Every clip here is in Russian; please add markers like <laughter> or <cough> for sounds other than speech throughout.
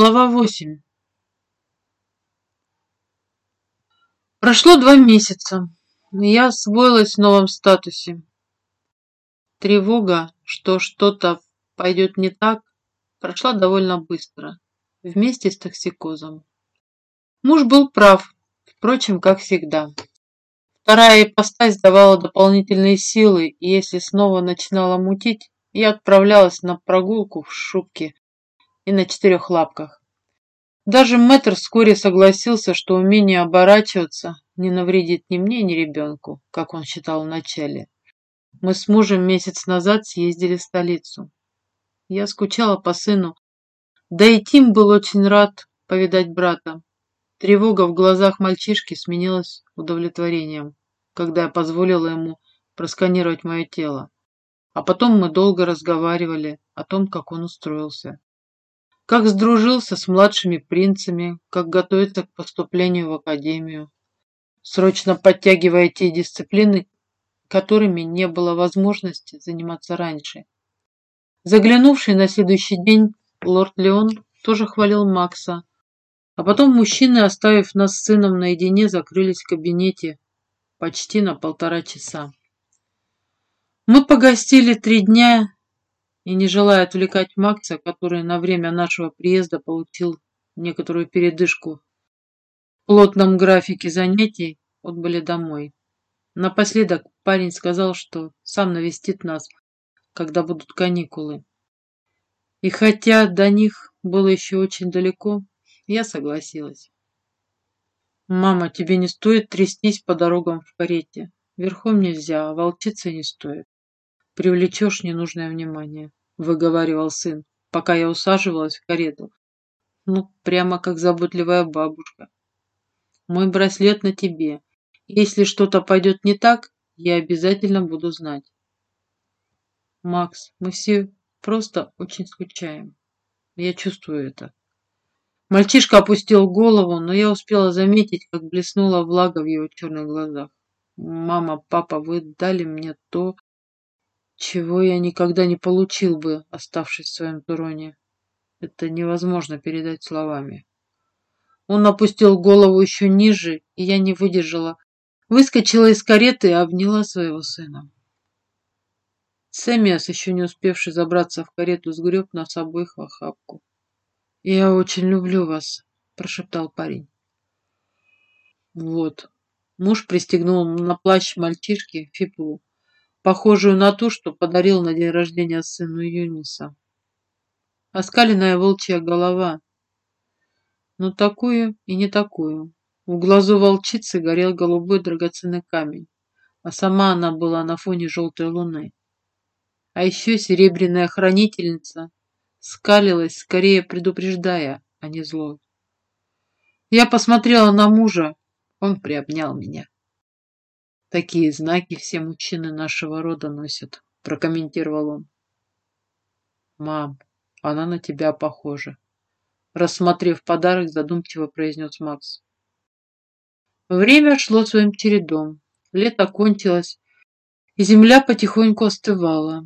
Глава восемь. Прошло два месяца. Я освоилась в новом статусе. Тревога, что что-то пойдет не так, прошла довольно быстро, вместе с токсикозом. Муж был прав, впрочем, как всегда. Вторая ипостась давала дополнительные силы, и если снова начинала мутить, я отправлялась на прогулку в шубке и на четырех лапках. Даже мэтр вскоре согласился, что умение оборачиваться не навредит ни мне, ни ребенку, как он считал вначале. Мы с мужем месяц назад съездили в столицу. Я скучала по сыну, да и Тим был очень рад повидать брата. Тревога в глазах мальчишки сменилась удовлетворением, когда я позволила ему просканировать мое тело. А потом мы долго разговаривали о том, как он устроился как сдружился с младшими принцами, как готовится к поступлению в академию, срочно подтягивая те дисциплины, которыми не было возможности заниматься раньше. Заглянувший на следующий день лорд Леон тоже хвалил Макса, а потом мужчины, оставив нас с сыном наедине, закрылись в кабинете почти на полтора часа. Мы погостили три дня и не желая отвлекать Макса, который на время нашего приезда получил некоторую передышку в плотном графике занятий, отбыли домой. Напоследок парень сказал, что сам навестит нас, когда будут каникулы. И хотя до них было еще очень далеко, я согласилась. «Мама, тебе не стоит трястись по дорогам в карете. Верхом нельзя, а волчиться не стоит. Привлечешь ненужное внимание» выговаривал сын, пока я усаживалась в карету. Ну, прямо как заботливая бабушка. Мой браслет на тебе. Если что-то пойдет не так, я обязательно буду знать. Макс, мы все просто очень скучаем. Я чувствую это. Мальчишка опустил голову, но я успела заметить, как блеснула влага в его черных глазах. Мама, папа, вы дали мне то, чего я никогда не получил бы, оставшись в своем туроне. Это невозможно передать словами. Он опустил голову еще ниже, и я не выдержала. Выскочила из кареты и обняла своего сына. Сэмиас, еще не успевший забраться в карету, сгреб нас обоих в охапку. «Я очень люблю вас», — прошептал парень. Вот. Муж пристегнул на плащ мальчишки фипу похожую на ту, что подарил на день рождения сыну Юниса. Оскаленная волчья голова. Но такую и не такую. В глазу волчицы горел голубой драгоценный камень, а сама она была на фоне желтой луны. А еще серебряная хранительница скалилась, скорее предупреждая, а не зло. Я посмотрела на мужа, он приобнял меня. Такие знаки все мужчины нашего рода носят, прокомментировал он. Мам, она на тебя похожа. Рассмотрев подарок, задумчиво произнес Макс. Время шло своим чередом. Лето кончилось, и земля потихоньку остывала.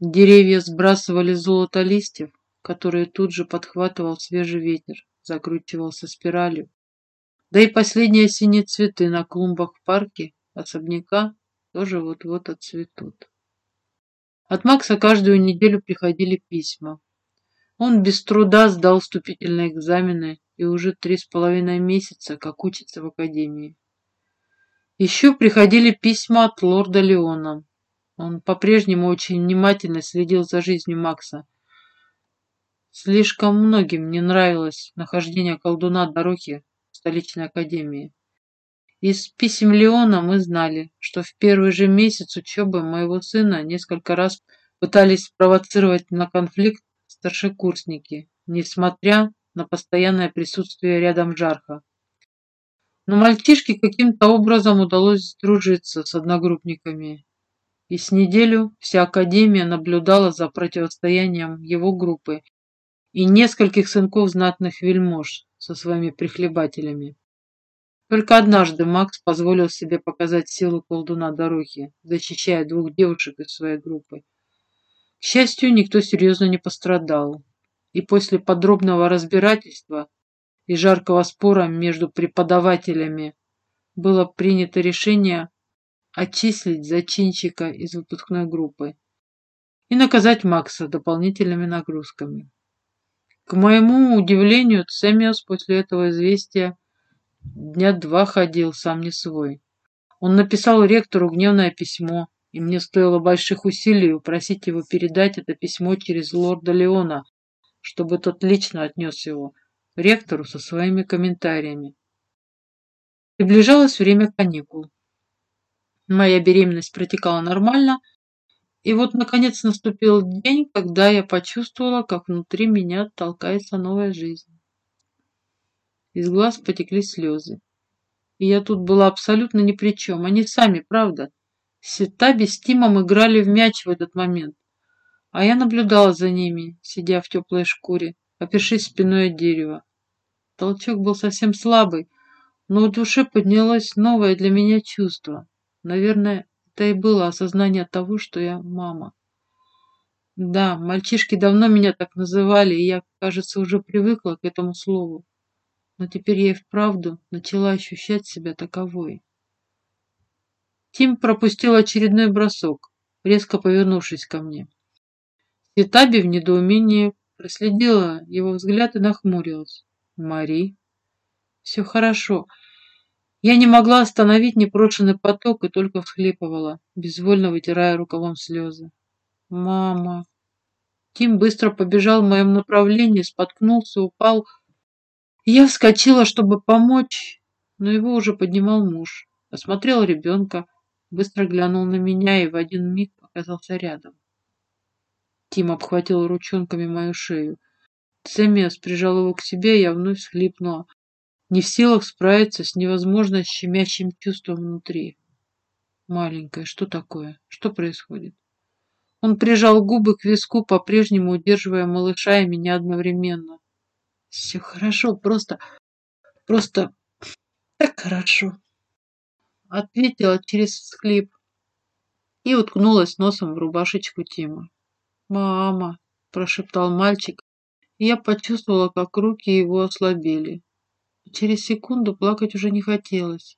Деревья сбрасывали золото листьев, которые тут же подхватывал свежий ветер, закручивался спиралью да и последние осенние цветы на клумбах в парке особняка тоже вот-вот отцветут. От Макса каждую неделю приходили письма. Он без труда сдал вступительные экзамены и уже три с половиной месяца как учится в академии. Еще приходили письма от лорда Леона. Он по-прежнему очень внимательно следил за жизнью Макса. Слишком многим не нравилось нахождение колдуна дороги столичной академии. Из писем Леона мы знали, что в первый же месяц учебы моего сына несколько раз пытались спровоцировать на конфликт старшекурсники, несмотря на постоянное присутствие рядом Жарха. Но мальчишке каким-то образом удалось сдружиться с одногруппниками, и с неделю вся академия наблюдала за противостоянием его группы и нескольких сынков знатных вельмож со своими прихлебателями. Только однажды Макс позволил себе показать силу колдуна дороги, защищая двух девушек из своей группы. К счастью, никто серьезно не пострадал. и после подробного разбирательства и жаркого спора между преподавателями было принято решение отчислить зачинщика из выпускной группы и наказать Макса дополнительными нагрузками. К моему удивлению, Цемиос после этого известия дня два ходил сам не свой. Он написал ректору гневное письмо, и мне стоило больших усилий упросить его передать это письмо через лорда Леона, чтобы тот лично отнес его ректору со своими комментариями. Приближалось время каникул. Моя беременность протекала нормально, и вот, наконец, наступил день, когда я почувствовала, как внутри меня толкается новая жизнь. Из глаз потекли слезы. И я тут была абсолютно ни при чем. Они сами, правда. Сетаби с Тимом играли в мяч в этот момент. А я наблюдала за ними, сидя в теплой шкуре, опершись спиной от дерева. Толчок был совсем слабый, но в душе поднялось новое для меня чувство. Наверное, это и было осознание того, что я мама. Да, мальчишки давно меня так называли, и я, кажется, уже привыкла к этому слову. Но теперь я и вправду начала ощущать себя таковой. Тим пропустил очередной бросок, резко повернувшись ко мне. Ситаби в недоумении проследила его взгляд и нахмурилась. «Мари?» «Все хорошо. Я не могла остановить непрошенный поток и только всхлипывала, безвольно вытирая рукавом слезы. «Мама!» Тим быстро побежал в моем направлении, споткнулся, упал. Я вскочила, чтобы помочь, но его уже поднимал муж. Осмотрел ребенка, быстро глянул на меня и в один миг оказался рядом. Тим обхватил ручонками мою шею. Цемес прижал его к себе, я вновь всхлипнула, не в силах справиться с невозможно щемящим чувством внутри. Маленькая, что такое? Что происходит? Он прижал губы к виску, по-прежнему удерживая малыша и меня одновременно. Все хорошо, просто... просто... так хорошо. Ответила через всхлип и уткнулась носом в рубашечку Тима. «Мама!» – прошептал мальчик, и я почувствовала, как руки его ослабели. Через секунду плакать уже не хотелось.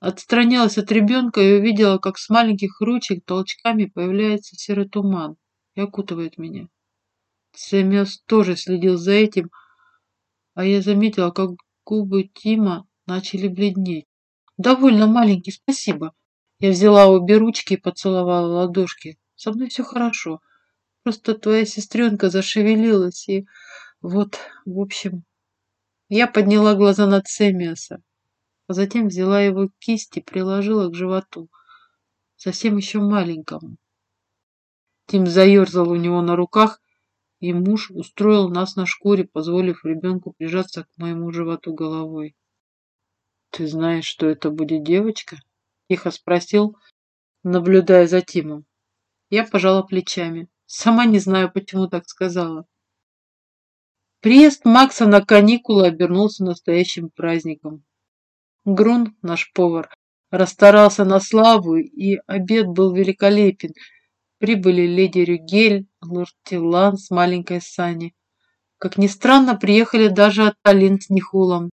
Отстранилась от ребенка и увидела, как с маленьких ручек толчками появляется серый туман и окутывает меня. Семес тоже следил за этим, а я заметила, как губы Тима начали бледнеть. «Довольно маленький, спасибо». Я взяла обе ручки и поцеловала ладошки. «Со мной все хорошо. Просто твоя сестренка зашевелилась, и вот, в общем...» Я подняла глаза на Цемиаса, а затем взяла его кисть и приложила к животу, совсем еще маленькому. Тим заерзал у него на руках, и муж устроил нас на шкуре, позволив ребенку прижаться к моему животу головой. «Ты знаешь, что это будет девочка?» — тихо спросил, наблюдая за Тимом. Я пожала плечами. Сама не знаю, почему так сказала. Приезд Макса на каникулы обернулся настоящим праздником. Грун, наш повар, расстарался на славу, и обед был великолепен. Прибыли леди Рюгель, лорд Тилан с маленькой Сани. Как ни странно, приехали даже от Талин с Нихулом.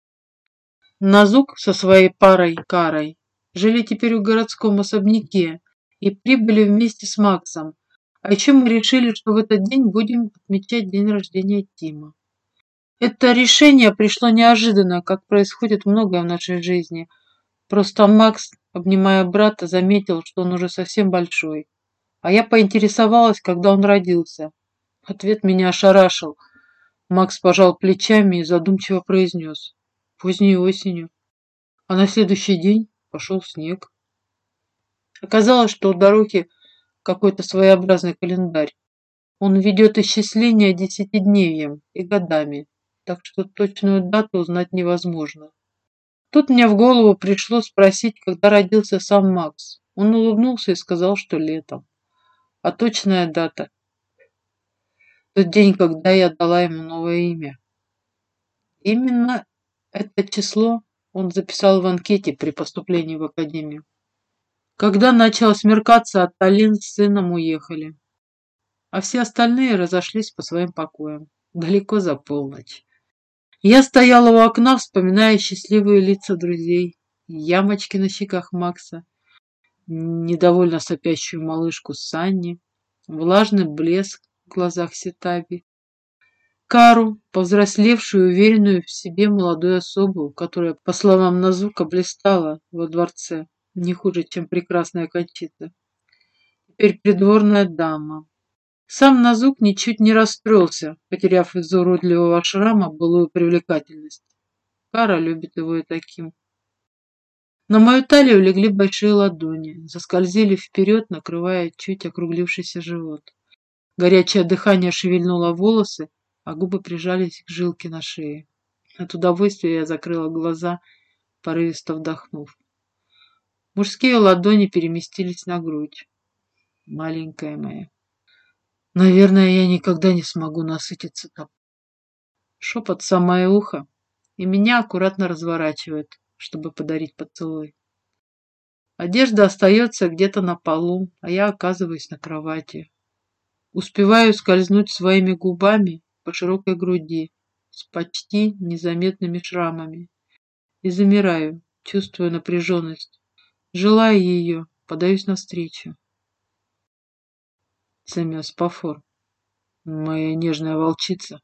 Назук со своей парой Карой жили теперь в городском особняке и прибыли вместе с Максом. А еще мы решили, что в этот день будем отмечать день рождения Тима. Это решение пришло неожиданно, как происходит многое в нашей жизни. Просто Макс, обнимая брата, заметил, что он уже совсем большой. А я поинтересовалась, когда он родился. Ответ меня ошарашил. Макс пожал плечами и задумчиво произнес. Поздней осенью. А на следующий день пошел снег. Оказалось, что у дороги какой-то своеобразный календарь. Он ведет исчисление десятидневьем и годами так что точную дату узнать невозможно. Тут мне в голову пришло спросить, когда родился сам Макс. Он улыбнулся и сказал, что летом. А точная дата – тот день, когда я дала ему новое имя. Именно это число он записал в анкете при поступлении в академию. Когда начало смеркаться, от Талин с сыном уехали. а все остальные разошлись по своим покоям, далеко за полночь. Я стояла у окна, вспоминая счастливые лица друзей, ямочки на щеках Макса, недовольно сопящую малышку Санни, влажный блеск в глазах Ситаби, Кару, повзрослевшую, уверенную в себе молодую особу, которая, по словам Назука, блистала во дворце не хуже, чем прекрасная Кончита. Теперь придворная дама. Сам Назук ничуть не расстроился, потеряв из-за уродливого шрама былую привлекательность. Кара любит его и таким. На мою талию легли большие ладони, заскользили вперед, накрывая чуть округлившийся живот. Горячее дыхание шевельнуло волосы, а губы прижались к жилке на шее. От удовольствия я закрыла глаза, порывисто вдохнув. Мужские ладони переместились на грудь. Маленькая моя. Наверное, я никогда не смогу насытиться там. Шепот в самое ухо, и меня аккуратно разворачивает, чтобы подарить поцелуй. Одежда остается где-то на полу, а я оказываюсь на кровати. Успеваю скользнуть своими губами по широкой груди с почти незаметными шрамами и замираю, чувствуя напряженность. Желая ее, подаюсь навстречу. Семёс Пафор, моя нежная волчица,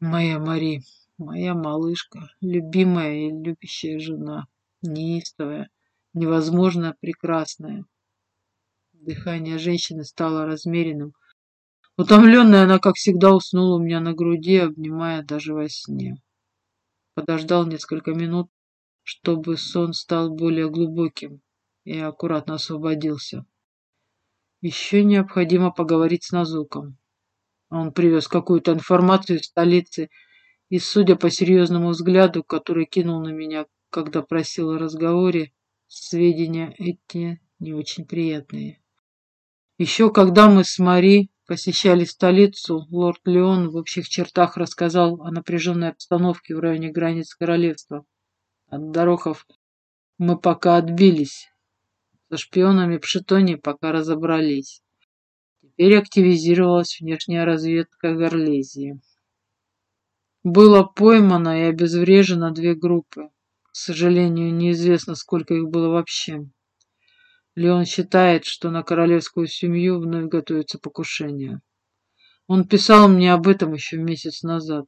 моя Мари, моя малышка, любимая и любящая жена, неистовая, невозможно прекрасная. Дыхание женщины стало размеренным, Утомленная, она, как всегда, уснула у меня на груди, обнимая даже во сне. Подождал несколько минут, чтобы сон стал более глубоким, и аккуратно освободился. Еще необходимо поговорить с Назуком. Он привез какую-то информацию из столицы, и, судя по серьезному взгляду, который кинул на меня, когда просил о разговоре, сведения эти не очень приятные. Еще когда мы с Мари посещали столицу, лорд Леон в общих чертах рассказал о напряженной обстановке в районе границ королевства. От Дорохов мы пока отбились. Со шпионами Пшитони пока разобрались. Теперь активизировалась внешняя разведка Горлезии. Было поймано и обезврежено две группы. К сожалению, неизвестно, сколько их было вообще. Леон считает, что на королевскую семью вновь готовится покушение. Он писал мне об этом еще месяц назад.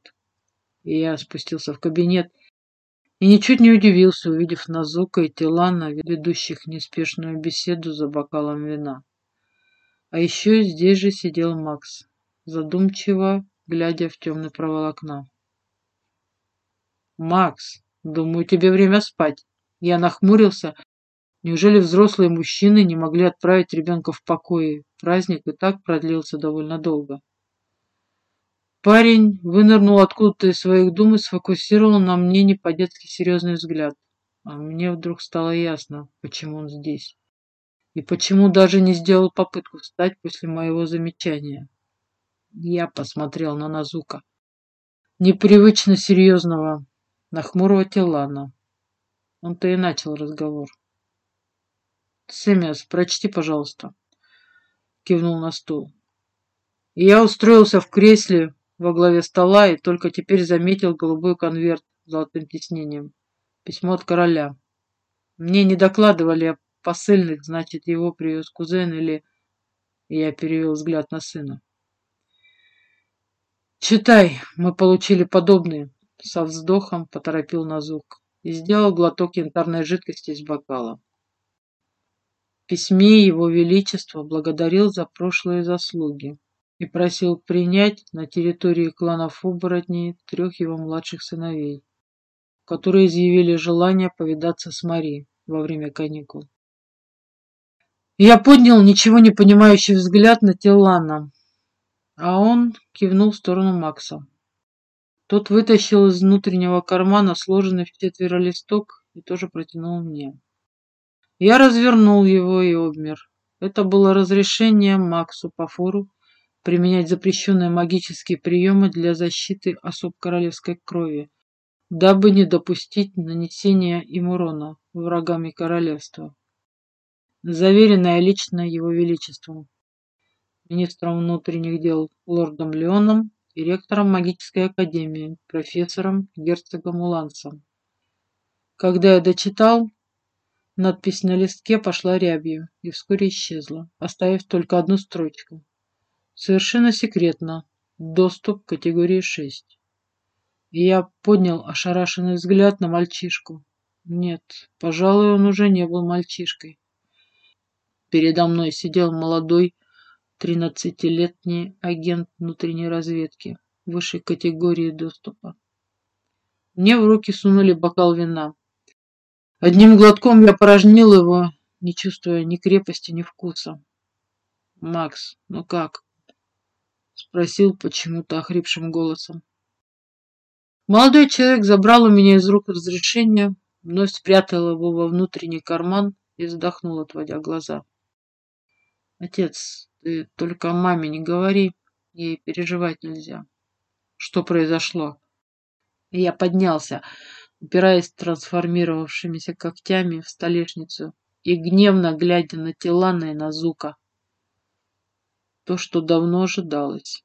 И я спустился в кабинет и ничуть не удивился, увидев Назука и Тилана, ведущих неспешную беседу за бокалом вина. А еще здесь же сидел Макс, задумчиво глядя в темный провал окна. «Макс, думаю, тебе время спать». Я нахмурился, Неужели взрослые мужчины не могли отправить ребенка в покое? Праздник и так продлился довольно долго. Парень вынырнул откуда-то из своих дум и сфокусировал на мне не по-детски серьезный взгляд. А мне вдруг стало ясно, почему он здесь. И почему даже не сделал попытку встать после моего замечания. Я посмотрел на Назука. Непривычно серьезного, на хмурого Телана. Он-то и начал разговор. Семяс, прочти, пожалуйста. Кивнул на стул. Я устроился в кресле во главе стола и только теперь заметил голубой конверт с золотым тиснением. Письмо от короля. Мне не докладывали о посыльных, значит, его привез кузен или... Я перевел взгляд на сына. «Читай, мы получили подобные», — со вздохом поторопил Назук и сделал глоток янтарной жидкости из бокала письме Его Величество благодарил за прошлые заслуги и просил принять на территории кланов оборотней трех его младших сыновей, которые изъявили желание повидаться с Мари во время каникул. Я поднял ничего не понимающий взгляд на Теллана, а он кивнул в сторону Макса. Тот вытащил из внутреннего кармана сложенный в четверо листок и тоже протянул мне. Я развернул его и обмер. Это было разрешение Максу Пафору применять запрещенные магические приемы для защиты особ королевской крови, дабы не допустить нанесения им урона врагами королевства. Заверенное лично его величеством. министром внутренних дел лордом Леоном и ректором магической академии, профессором герцогом Улансом. Когда я дочитал, надпись на листке пошла рябью и вскоре исчезла, оставив только одну строчку. Совершенно секретно. Доступ к категории 6. И я поднял ошарашенный взгляд на мальчишку. Нет, пожалуй, он уже не был мальчишкой. Передо мной сидел молодой, тринадцатилетний агент внутренней разведки высшей категории доступа. Мне в руки сунули бокал вина. Одним глотком я порожнил его, не чувствуя ни крепости, ни вкуса. «Макс, ну как?» — спросил почему-то охрипшим голосом. Молодой человек забрал у меня из рук разрешение, вновь спрятал его во внутренний карман и вздохнул, отводя глаза. «Отец, ты только маме не говори, ей переживать нельзя». «Что произошло?» Я поднялся, упираясь трансформировавшимися когтями в столешницу и гневно глядя на Тилана и на Зука. То, что давно ожидалось.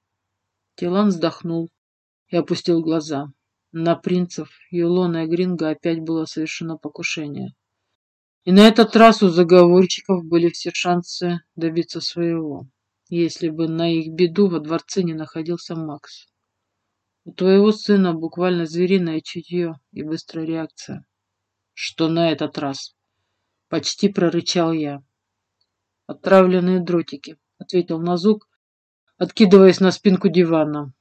Тилан вздохнул и опустил глаза. На принцев Юлона и Гринга опять было совершено покушение. И на этот раз у заговорщиков были все шансы добиться своего, если бы на их беду во дворце не находился Макс. У твоего сына буквально звериное чутье и быстрая реакция. Что на этот раз? Почти прорычал я. Отравленные дротики, ответил Назук, откидываясь на спинку дивана.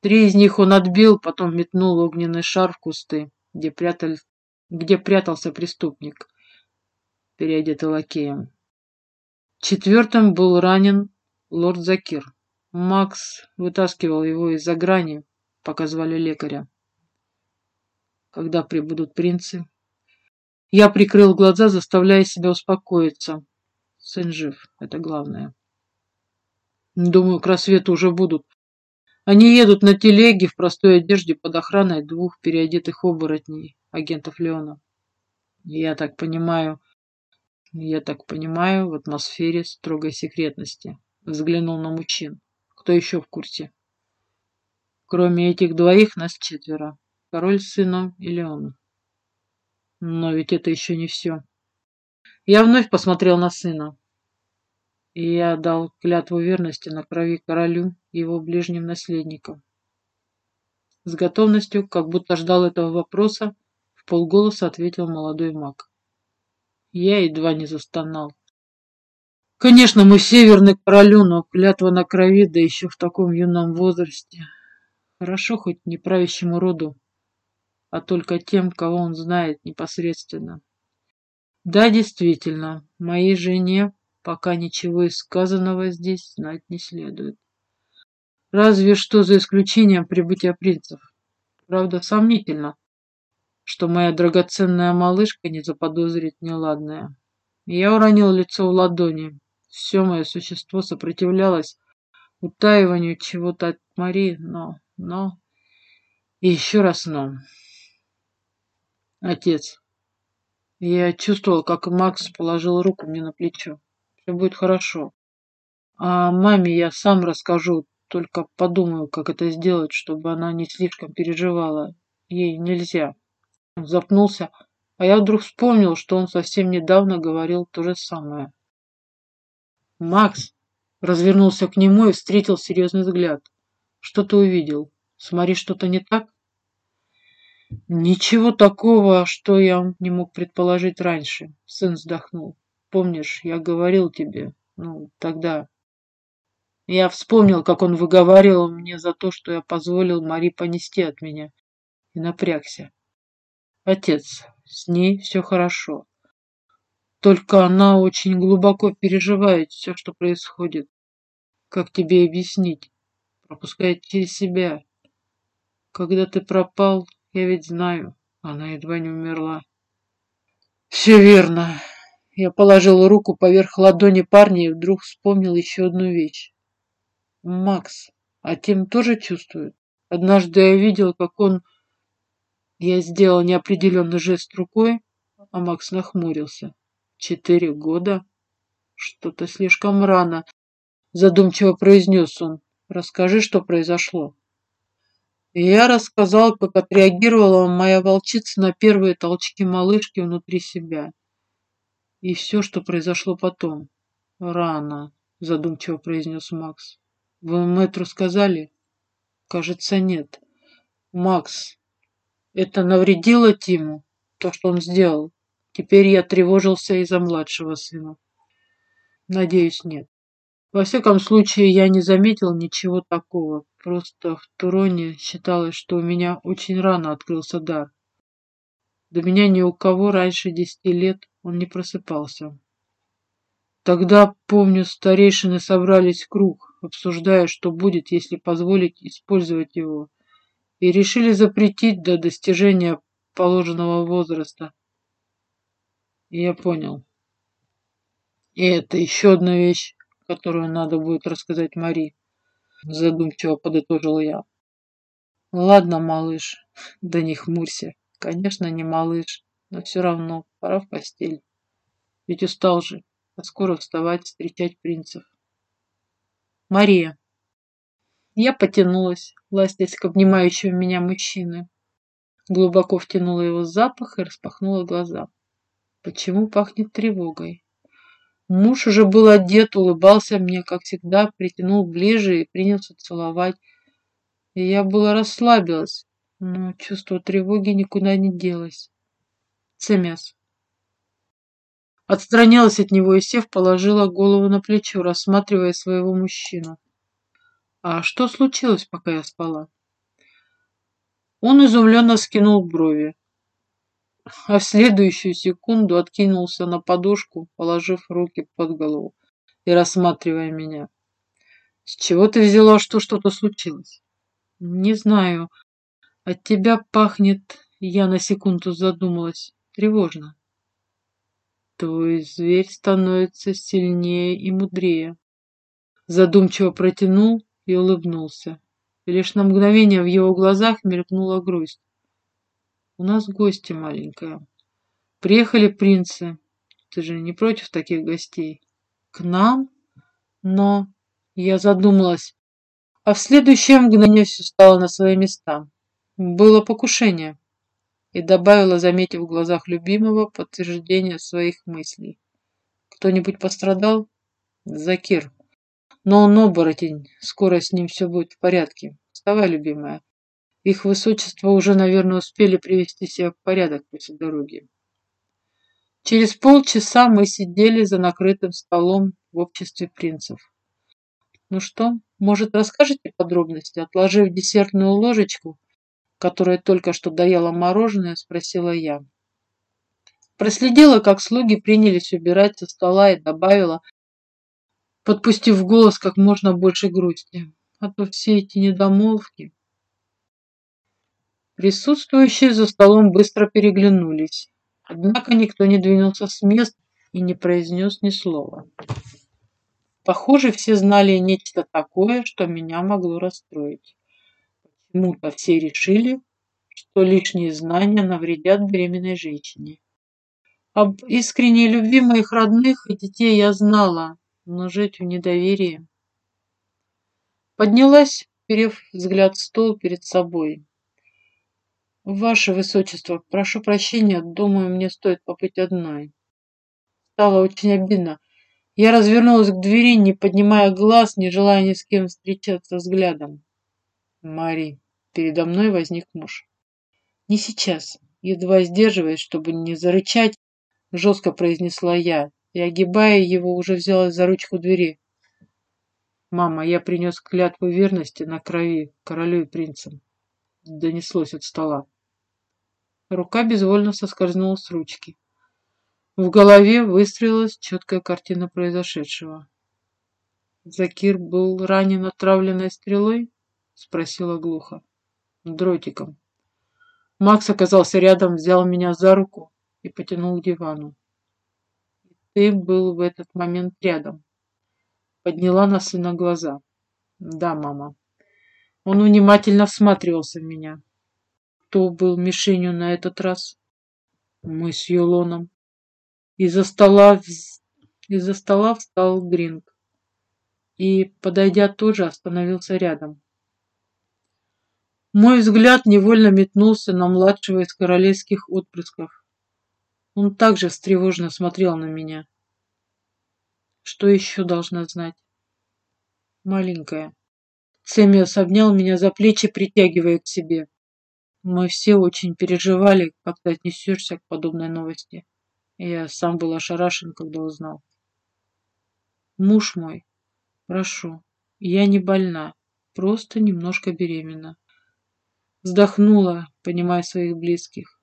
Три из них он отбил, потом метнул огненный шар в кусты, где, прятали, где прятался преступник, переодетый лакеем. Четвертым был ранен лорд Закир. Макс вытаскивал его из-за грани, пока звали лекаря. Когда прибудут принцы? Я прикрыл глаза, заставляя себя успокоиться. Сын жив, это главное. Думаю, к рассвету уже будут. Они едут на телеге в простой одежде под охраной двух переодетых оборотней, агентов Леона. Я так понимаю, я так понимаю, в атмосфере строгой секретности. Взглянул на мужчин. Кто еще в курсе? Кроме этих двоих нас четверо. Король с сыном и Леон. Но ведь это еще не все. Я вновь посмотрел на сына. И я дал клятву верности на крови королю и его ближним наследникам. С готовностью, как будто ждал этого вопроса, в полголоса ответил молодой маг. Я едва не застонал. Конечно, мы северный королю, но клятва на крови, да еще в таком юном возрасте. Хорошо хоть не правящему роду, а только тем, кого он знает непосредственно. Да, действительно, моей жене пока ничего из сказанного здесь знать не следует. Разве что за исключением прибытия принцев. Правда, сомнительно, что моя драгоценная малышка не заподозрит неладное. Я уронил лицо в ладони. Все мое существо сопротивлялось утаиванию чего-то от Марии, но но... И еще раз но. Отец. Я чувствовал, как Макс положил руку мне на плечо. Все будет хорошо. А маме я сам расскажу, только подумаю, как это сделать, чтобы она не слишком переживала. Ей нельзя. Он запнулся, а я вдруг вспомнил, что он совсем недавно говорил то же самое. Макс развернулся к нему и встретил серьезный взгляд. Что ты увидел? С Мари что-то не так? Ничего такого, что я не мог предположить раньше. Сын вздохнул. Помнишь, я говорил тебе, ну, тогда. Я вспомнил, как он выговаривал мне за то, что я позволил Мари понести от меня. И напрягся. Отец, с ней все хорошо. Только она очень глубоко переживает все, что происходит. Как тебе объяснить? пропускает через себя. Когда ты пропал, я ведь знаю, она едва не умерла. Все верно. Я положил руку поверх ладони парня и вдруг вспомнил еще одну вещь. Макс, а Тим тоже чувствует? Однажды я видел, как он... Я сделал неопределенный жест рукой, а Макс нахмурился. Четыре года? Что-то слишком рано. Задумчиво произнес он. Расскажи, что произошло. И я рассказал, как отреагировала моя волчица на первые толчки малышки внутри себя. И все, что произошло потом. Рано, задумчиво произнес Макс. Вы мэтру сказали? Кажется, нет. Макс, это навредило Тиму, то, что он сделал. Теперь я тревожился из-за младшего сына. Надеюсь, нет. Во всяком случае, я не заметил ничего такого. Просто в Туроне считалось, что у меня очень рано открылся дар. До меня ни у кого раньше десяти лет он не просыпался. Тогда, помню, старейшины собрались в круг, обсуждая, что будет, если позволить использовать его, и решили запретить до достижения положенного возраста. И я понял. И это еще одна вещь, которую надо будет рассказать Мари. Задумчиво подытожил я. Ладно, малыш, <laughs> да не хмурься. Конечно, не малыш, но все равно пора в постель. Ведь устал же, а скоро вставать, встречать принцев. Мария. Я потянулась, ластясь к обнимающему меня мужчины. Глубоко втянула его запах и распахнула глаза. Почему пахнет тревогой? Муж уже был одет, улыбался мне, как всегда, притянул ближе и принялся целовать. И я была расслабилась, но чувство тревоги никуда не делось. Цемяс. Отстранилась от него и, сев, положила голову на плечо, рассматривая своего мужчину. А что случилось, пока я спала? Он изумленно скинул брови а в следующую секунду откинулся на подушку, положив руки под голову и рассматривая меня. «С чего ты взяла, что что-то случилось?» «Не знаю. От тебя пахнет...» Я на секунду задумалась. «Тревожно». «Твой зверь становится сильнее и мудрее». Задумчиво протянул и улыбнулся. И лишь на мгновение в его глазах мелькнула грусть. У нас гости маленькая. Приехали принцы. Ты же не против таких гостей? К нам? Но... Я задумалась. А в следующее мгновение все стало на свои места. Было покушение. И добавила, заметив в глазах любимого подтверждение своих мыслей. Кто-нибудь пострадал? Закир. Но он оборотень. Скоро с ним все будет в порядке. Вставай, любимая. Их высочество уже, наверное, успели привести себя в порядок после дороги. Через полчаса мы сидели за накрытым столом в обществе принцев. Ну что, может, расскажете подробности? Отложив десертную ложечку, которая только что доела мороженое, спросила я. Проследила, как слуги принялись убирать со стола и добавила, подпустив в голос как можно больше грусти. А то все эти недомолвки... Присутствующие за столом быстро переглянулись. Однако никто не двинулся с места и не произнес ни слова. Похоже, все знали нечто такое, что меня могло расстроить. Почему-то все решили, что лишние знания навредят беременной женщине. Об искренней любви моих родных и детей я знала, но жить в недоверии. Поднялась, перев взгляд в стол перед собой. Ваше Высочество, прошу прощения, думаю, мне стоит побыть одной. Стало очень обидно. Я развернулась к двери, не поднимая глаз, не желая ни с кем встречаться взглядом. Мари, передо мной возник муж. Не сейчас, едва сдерживаясь, чтобы не зарычать, жестко произнесла я и, огибая его, уже взялась за ручку двери. «Мама, я принес клятву верности на крови королю и принцам», — донеслось от стола. Рука безвольно соскользнула с ручки. В голове выстроилась четкая картина произошедшего. «Закир был ранен отравленной стрелой?» — спросила глухо. «Дротиком». Макс оказался рядом, взял меня за руку и потянул к дивану. «Ты был в этот момент рядом». Подняла на сына глаза. «Да, мама». Он внимательно всматривался в меня кто был мишенью на этот раз? Мы с Юлоном. Из-за стола из-за стола встал Гринг. и, подойдя тоже, остановился рядом. Мой взгляд невольно метнулся на младшего из королевских отпрысков. Он также встревоженно смотрел на меня. Что еще должна знать? Маленькая. Сэмиос обнял меня за плечи, притягивая к себе. Мы все очень переживали, как ты отнесешься к подобной новости. Я сам был ошарашен, когда узнал. Муж мой, прошу, я не больна, просто немножко беременна. Вздохнула, понимая своих близких.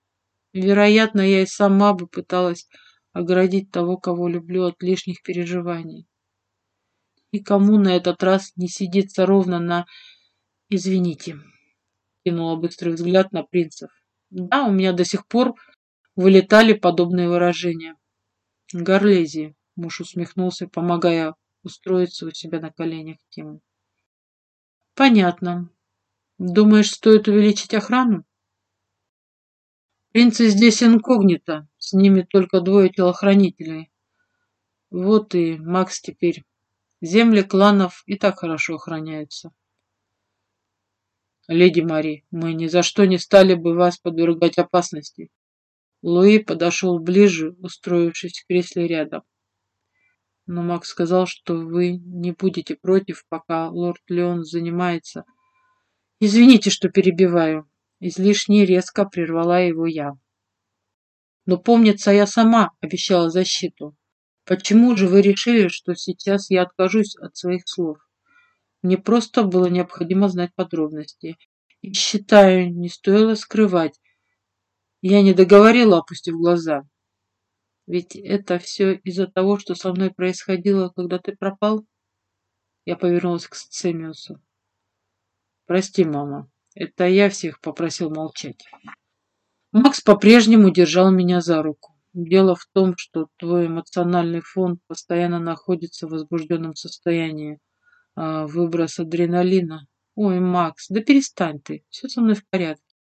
Вероятно, я и сама бы пыталась оградить того, кого люблю, от лишних переживаний. И кому на этот раз не сидится ровно на «извините», кинула быстрый взгляд на принцев. Да, у меня до сих пор вылетали подобные выражения. Горлези, муж усмехнулся, помогая устроиться у себя на коленях Тиму. Понятно. Думаешь, стоит увеличить охрану? Принцы здесь инкогнито, с ними только двое телохранителей. Вот и Макс теперь. Земли кланов и так хорошо охраняются. Леди Мари, мы ни за что не стали бы вас подвергать опасности. Луи подошел ближе, устроившись в кресле рядом. Но Макс сказал, что вы не будете против, пока лорд Леон занимается. Извините, что перебиваю. Излишне резко прервала его я. Но помнится, я сама обещала защиту. Почему же вы решили, что сейчас я откажусь от своих слов? Мне просто было необходимо знать подробности. И считаю, не стоило скрывать. Я не договорила, опустив глаза. Ведь это все из-за того, что со мной происходило, когда ты пропал? Я повернулась к Сцемиусу. Прости, мама. Это я всех попросил молчать. Макс по-прежнему держал меня за руку. Дело в том, что твой эмоциональный фон постоянно находится в возбужденном состоянии. А выброс адреналина. Ой, Макс, да перестань ты. Все со мной в порядке.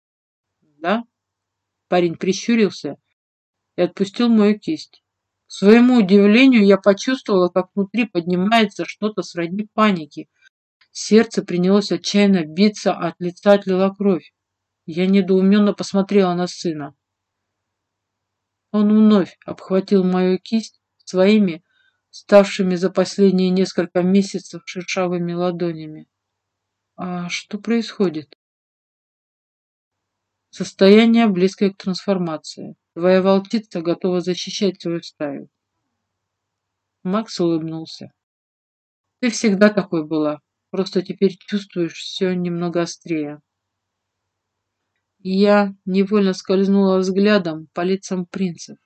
Да? Парень прищурился и отпустил мою кисть. К своему удивлению, я почувствовала, как внутри поднимается что-то сродни паники. Сердце принялось отчаянно биться, а от лица отлила кровь. Я недоуменно посмотрела на сына. Он вновь обхватил мою кисть своими, ставшими за последние несколько месяцев шершавыми ладонями. А что происходит? Состояние, близкое к трансформации. Твоя волчица готова защищать свою стаю. Макс улыбнулся. Ты всегда такой была. Просто теперь чувствуешь все немного острее. Я невольно скользнула взглядом по лицам принцев,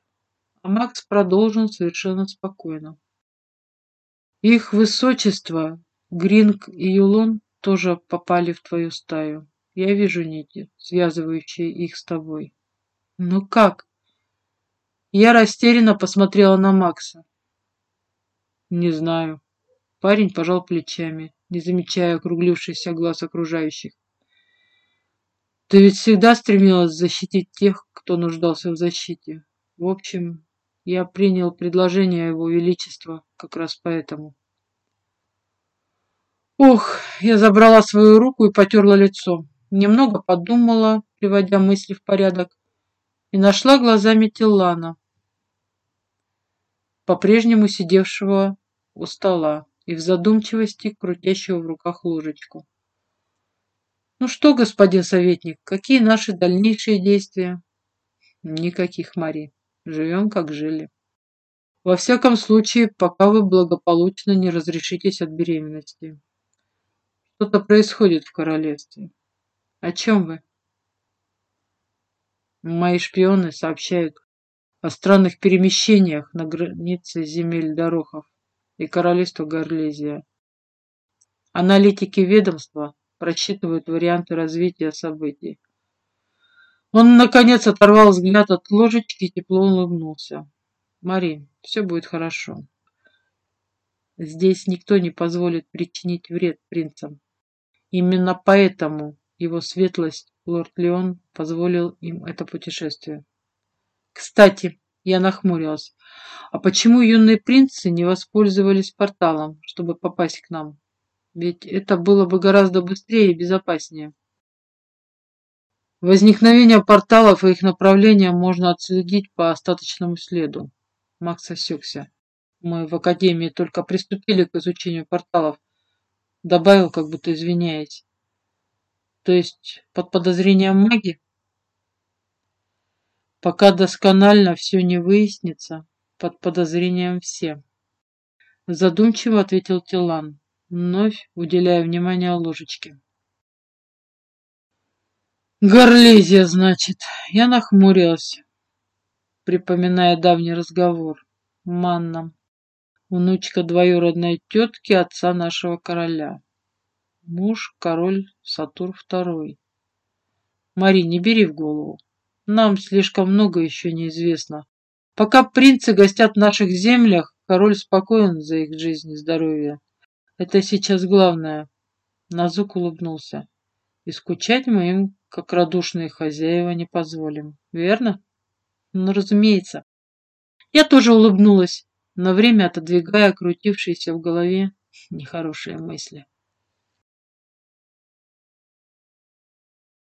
а Макс продолжил совершенно спокойно. Их высочество, Гринг и Юлон, тоже попали в твою стаю. Я вижу нити, связывающие их с тобой. Но как? Я растерянно посмотрела на Макса. Не знаю. Парень пожал плечами не замечая округлившихся глаз окружающих. Ты ведь всегда стремилась защитить тех, кто нуждался в защите. В общем, я принял предложение его величества как раз поэтому. Ох, я забрала свою руку и потерла лицо. Немного подумала, приводя мысли в порядок, и нашла глазами Тиллана, по-прежнему сидевшего у стола и в задумчивости крутящего в руках ложечку. «Ну что, господин советник, какие наши дальнейшие действия?» «Никаких, Мари. Живем, как жили. Во всяком случае, пока вы благополучно не разрешитесь от беременности. Что-то происходит в королевстве. О чем вы?» Мои шпионы сообщают о странных перемещениях на границе земель Дорохов и королевства Горлезия. Аналитики ведомства просчитывают варианты развития событий. Он, наконец, оторвал взгляд от ложечки и тепло улыбнулся. «Мари, все будет хорошо. Здесь никто не позволит причинить вред принцам. Именно поэтому его светлость, лорд Леон, позволил им это путешествие. Кстати, Я нахмурилась. А почему юные принцы не воспользовались порталом, чтобы попасть к нам? Ведь это было бы гораздо быстрее и безопаснее. Возникновение порталов и их направления можно отследить по остаточному следу. Макс осекся. Мы в Академии только приступили к изучению порталов. Добавил, как будто извиняясь. То есть под подозрением маги? Пока досконально все не выяснится, под подозрением все. Задумчиво ответил Тилан, вновь уделяя внимание ложечке. Горлезия, значит. Я нахмурилась, припоминая давний разговор. Манна, внучка двоюродной тетки отца нашего короля. Муж король Сатур II. Мари, не бери в голову. Нам слишком много еще неизвестно. Пока принцы гостят в наших землях, король спокоен за их жизнь и здоровье. Это сейчас главное. Назук улыбнулся. И скучать мы им, как радушные хозяева, не позволим. Верно? Ну, разумеется. Я тоже улыбнулась, на время отодвигая крутившиеся в голове нехорошие мысли.